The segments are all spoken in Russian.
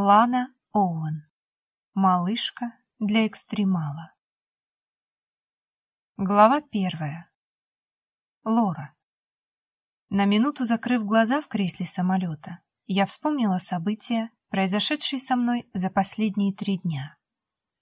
Лана Оуэн. Малышка для экстремала. Глава первая. Лора. На минуту закрыв глаза в кресле самолета, я вспомнила события, произошедшие со мной за последние три дня.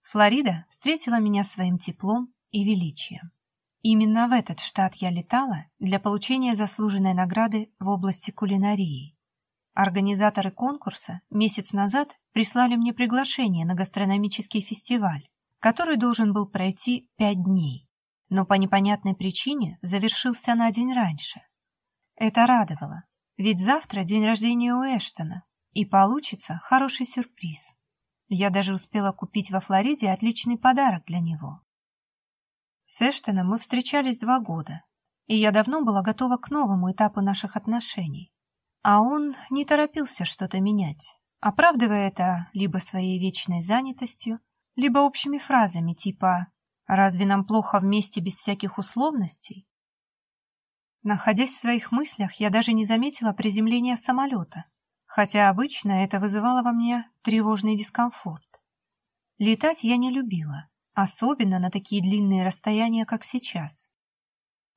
Флорида встретила меня своим теплом и величием. Именно в этот штат я летала для получения заслуженной награды в области кулинарии. Организаторы конкурса месяц назад прислали мне приглашение на гастрономический фестиваль, который должен был пройти пять дней, но по непонятной причине завершился на день раньше. Это радовало, ведь завтра день рождения у Эштона, и получится хороший сюрприз. Я даже успела купить во Флориде отличный подарок для него. С Эштоном мы встречались два года, и я давно была готова к новому этапу наших отношений. А он не торопился что-то менять, оправдывая это либо своей вечной занятостью, либо общими фразами типа «Разве нам плохо вместе без всяких условностей?» Находясь в своих мыслях, я даже не заметила приземления самолета, хотя обычно это вызывало во мне тревожный дискомфорт. Летать я не любила, особенно на такие длинные расстояния, как сейчас.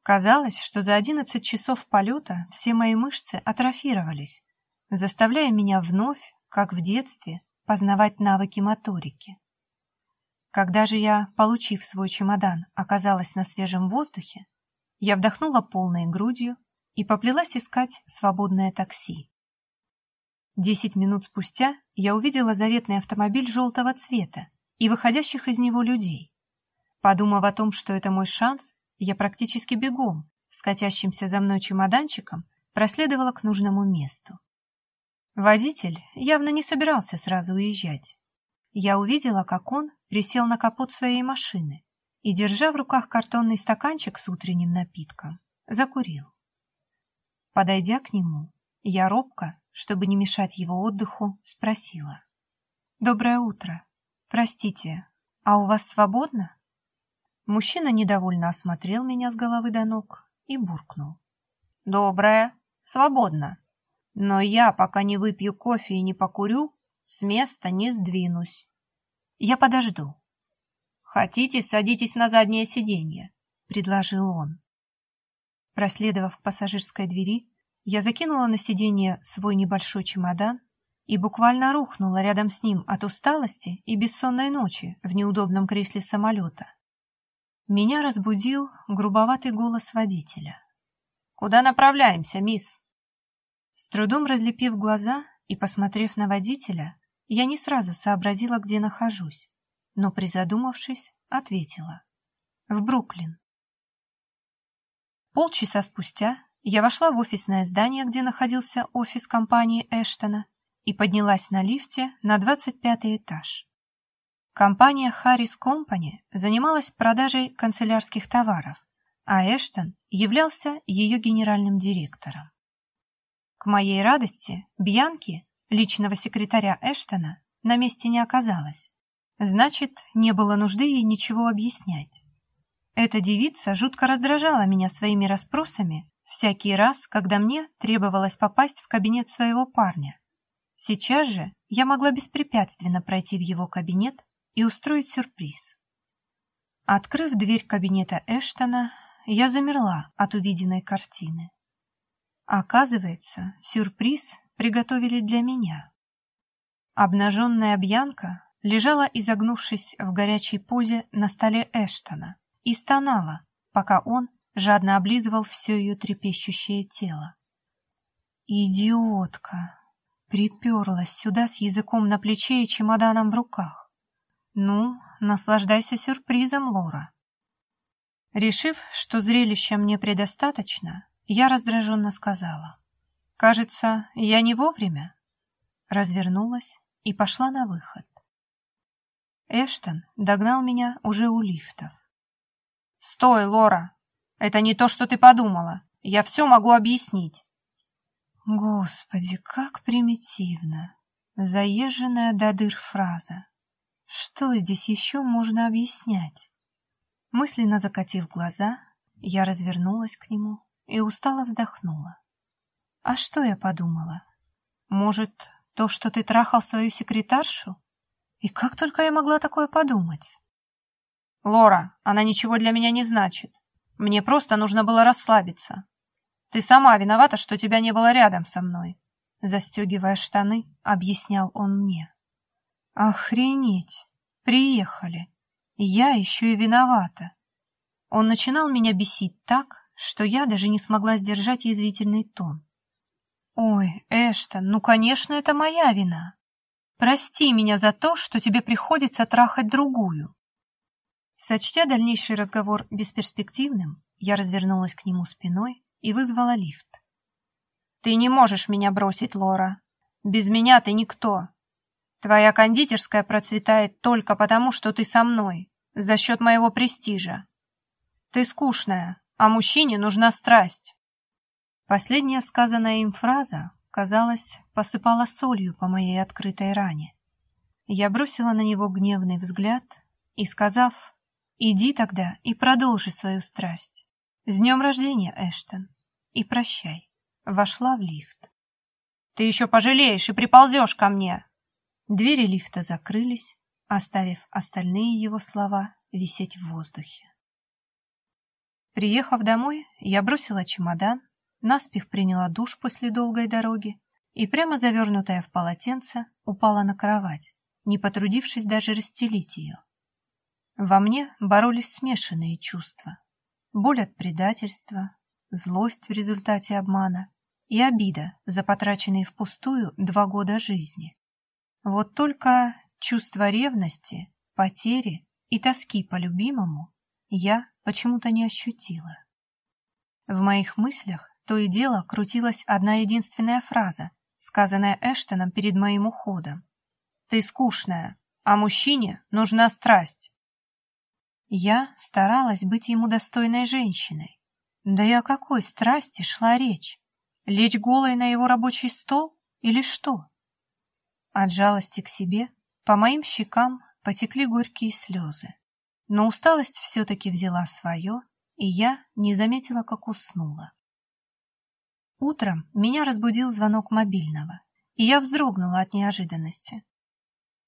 Казалось, что за одиннадцать часов полета все мои мышцы атрофировались, заставляя меня вновь, как в детстве, познавать навыки моторики. Когда же я, получив свой чемодан, оказалась на свежем воздухе, я вдохнула полной грудью и поплелась искать свободное такси. Десять минут спустя я увидела заветный автомобиль желтого цвета и выходящих из него людей. Подумав о том, что это мой шанс, я практически бегом, с катящимся за мной чемоданчиком, проследовала к нужному месту. Водитель явно не собирался сразу уезжать. Я увидела, как он присел на капот своей машины и, держа в руках картонный стаканчик с утренним напитком, закурил. Подойдя к нему, я робко, чтобы не мешать его отдыху, спросила. «Доброе утро. Простите, а у вас свободно?» Мужчина недовольно осмотрел меня с головы до ног и буркнул. «Доброе, свободно. Но я, пока не выпью кофе и не покурю, с места не сдвинусь. Я подожду». «Хотите, садитесь на заднее сиденье», — предложил он. Проследовав к пассажирской двери, я закинула на сиденье свой небольшой чемодан и буквально рухнула рядом с ним от усталости и бессонной ночи в неудобном кресле самолета. Меня разбудил грубоватый голос водителя. «Куда направляемся, мисс?» С трудом разлепив глаза и посмотрев на водителя, я не сразу сообразила, где нахожусь, но, призадумавшись, ответила. «В Бруклин». Полчаса спустя я вошла в офисное здание, где находился офис компании Эштона, и поднялась на лифте на 25 этаж. Компания Harris Company занималась продажей канцелярских товаров, а Эштон являлся ее генеральным директором. К моей радости, Бьянки, личного секретаря Эштона, на месте не оказалось. Значит, не было нужды ей ничего объяснять. Эта девица жутко раздражала меня своими расспросами всякий раз, когда мне требовалось попасть в кабинет своего парня. Сейчас же я могла беспрепятственно пройти в его кабинет и устроить сюрприз. Открыв дверь кабинета Эштона, я замерла от увиденной картины. Оказывается, сюрприз приготовили для меня. Обнаженная Бьянка лежала, изогнувшись в горячей позе на столе Эштона, и стонала, пока он жадно облизывал все ее трепещущее тело. «Идиотка!» Приперлась сюда с языком на плече и чемоданом в руках. Ну, наслаждайся сюрпризом, Лора. Решив, что зрелища мне предостаточно, я раздраженно сказала. Кажется, я не вовремя. Развернулась и пошла на выход. Эштон догнал меня уже у лифтов. «Стой, Лора! Это не то, что ты подумала. Я все могу объяснить». Господи, как примитивно. Заезженная до дыр фраза. Что здесь еще можно объяснять? Мысленно закатив глаза, я развернулась к нему и устало вздохнула. А что я подумала? Может, То, что ты трахал свою секретаршу? И как только я могла такое подумать? Лора, она ничего для меня не значит. Мне просто нужно было расслабиться. Ты сама виновата, что тебя не было рядом со мной. Застегивая штаны, объяснял он мне. Охренеть! Приехали. Я еще и виновата. Он начинал меня бесить так, что я даже не смогла сдержать язвительный тон. «Ой, Эштон, ну, конечно, это моя вина. Прости меня за то, что тебе приходится трахать другую». Сочтя дальнейший разговор бесперспективным, я развернулась к нему спиной и вызвала лифт. «Ты не можешь меня бросить, Лора. Без меня ты никто. Твоя кондитерская процветает только потому, что ты со мной, за счет моего престижа. Ты скучная, а мужчине нужна страсть. Последняя сказанная им фраза, казалось, посыпала солью по моей открытой ране. Я бросила на него гневный взгляд и, сказав «Иди тогда и продолжи свою страсть. С днем рождения, Эштон, и прощай», вошла в лифт. «Ты еще пожалеешь и приползешь ко мне!» Двери лифта закрылись, оставив остальные его слова висеть в воздухе. Приехав домой, я бросила чемодан, наспех приняла душ после долгой дороги и, прямо завернутая в полотенце, упала на кровать, не потрудившись даже расстелить ее. Во мне боролись смешанные чувства. Боль от предательства, злость в результате обмана и обида за потраченные впустую два года жизни. Вот только чувство ревности, потери и тоски по любимому я почему-то не ощутила. В моих мыслях то и дело крутилась одна единственная фраза, сказанная Эштоном перед моим уходом. «Ты скучная, а мужчине нужна страсть». Я старалась быть ему достойной женщиной. Да и о какой страсти шла речь? Лечь голой на его рабочий стол или что? От жалости к себе по моим щекам потекли горькие слезы. Но усталость все-таки взяла свое, и я не заметила, как уснула. Утром меня разбудил звонок мобильного, и я вздрогнула от неожиданности.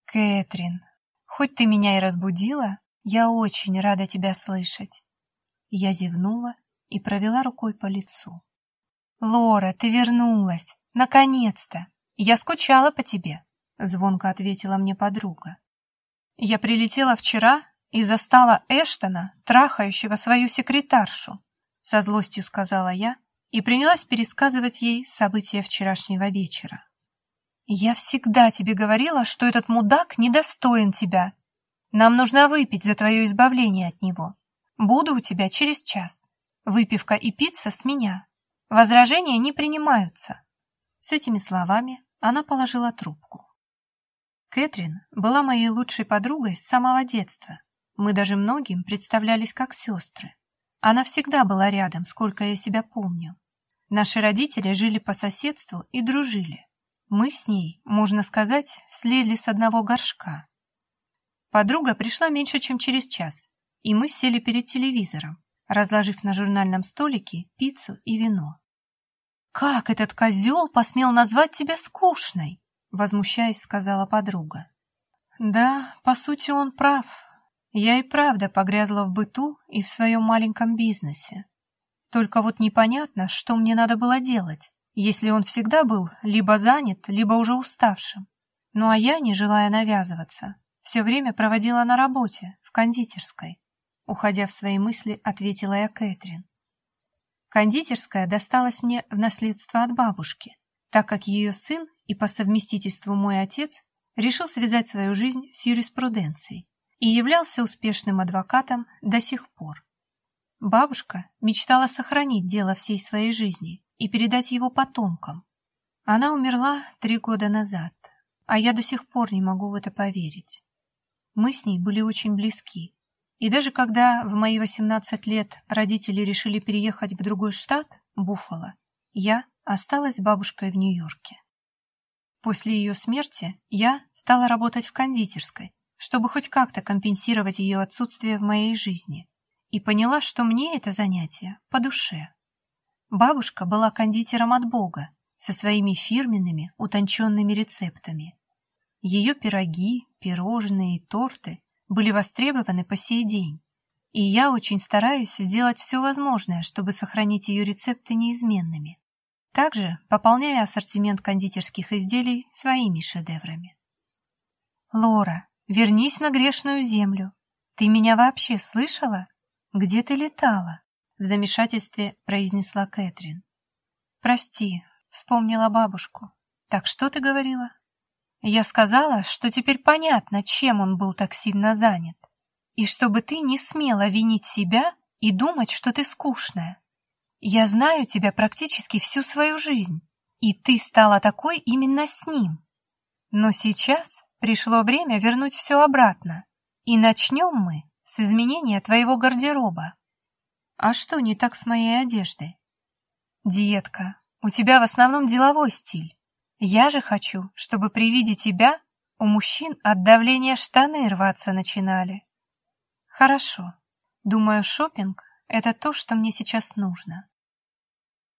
«Кэтрин, хоть ты меня и разбудила, я очень рада тебя слышать». Я зевнула и провела рукой по лицу. «Лора, ты вернулась! Наконец-то! Я скучала по тебе!» Звонко ответила мне подруга. «Я прилетела вчера и застала Эштона, трахающего свою секретаршу», со злостью сказала я и принялась пересказывать ей события вчерашнего вечера. «Я всегда тебе говорила, что этот мудак недостоин тебя. Нам нужно выпить за твое избавление от него. Буду у тебя через час. Выпивка и пицца с меня. Возражения не принимаются». С этими словами она положила трубку. Кэтрин была моей лучшей подругой с самого детства. Мы даже многим представлялись как сестры. Она всегда была рядом, сколько я себя помню. Наши родители жили по соседству и дружили. Мы с ней, можно сказать, слезли с одного горшка. Подруга пришла меньше, чем через час, и мы сели перед телевизором, разложив на журнальном столике пиццу и вино. «Как этот козел посмел назвать тебя скучной?» Возмущаясь, сказала подруга. «Да, по сути, он прав. Я и правда погрязла в быту и в своем маленьком бизнесе. Только вот непонятно, что мне надо было делать, если он всегда был либо занят, либо уже уставшим. Ну а я, не желая навязываться, все время проводила на работе, в кондитерской. Уходя в свои мысли, ответила я Кэтрин. Кондитерская досталась мне в наследство от бабушки, так как ее сын и по совместительству мой отец решил связать свою жизнь с юриспруденцией и являлся успешным адвокатом до сих пор. Бабушка мечтала сохранить дело всей своей жизни и передать его потомкам. Она умерла три года назад, а я до сих пор не могу в это поверить. Мы с ней были очень близки. И даже когда в мои 18 лет родители решили переехать в другой штат, Буффало, я осталась с бабушкой в Нью-Йорке. После ее смерти я стала работать в кондитерской, чтобы хоть как-то компенсировать ее отсутствие в моей жизни и поняла, что мне это занятие по душе. Бабушка была кондитером от Бога, со своими фирменными, утонченными рецептами. Ее пироги, пирожные и торты были востребованы по сей день, и я очень стараюсь сделать все возможное, чтобы сохранить ее рецепты неизменными, также пополняя ассортимент кондитерских изделий своими шедеврами. «Лора, вернись на грешную землю. Ты меня вообще слышала? Где ты летала?» В замешательстве произнесла Кэтрин. «Прости, вспомнила бабушку. Так что ты говорила?» Я сказала, что теперь понятно, чем он был так сильно занят. И чтобы ты не смела винить себя и думать, что ты скучная. Я знаю тебя практически всю свою жизнь, и ты стала такой именно с ним. Но сейчас пришло время вернуть все обратно, и начнем мы с изменения твоего гардероба. А что не так с моей одеждой? Детка, у тебя в основном деловой стиль. Я же хочу, чтобы при виде тебя у мужчин от давления штаны рваться начинали. Хорошо. Думаю, шопинг — это то, что мне сейчас нужно.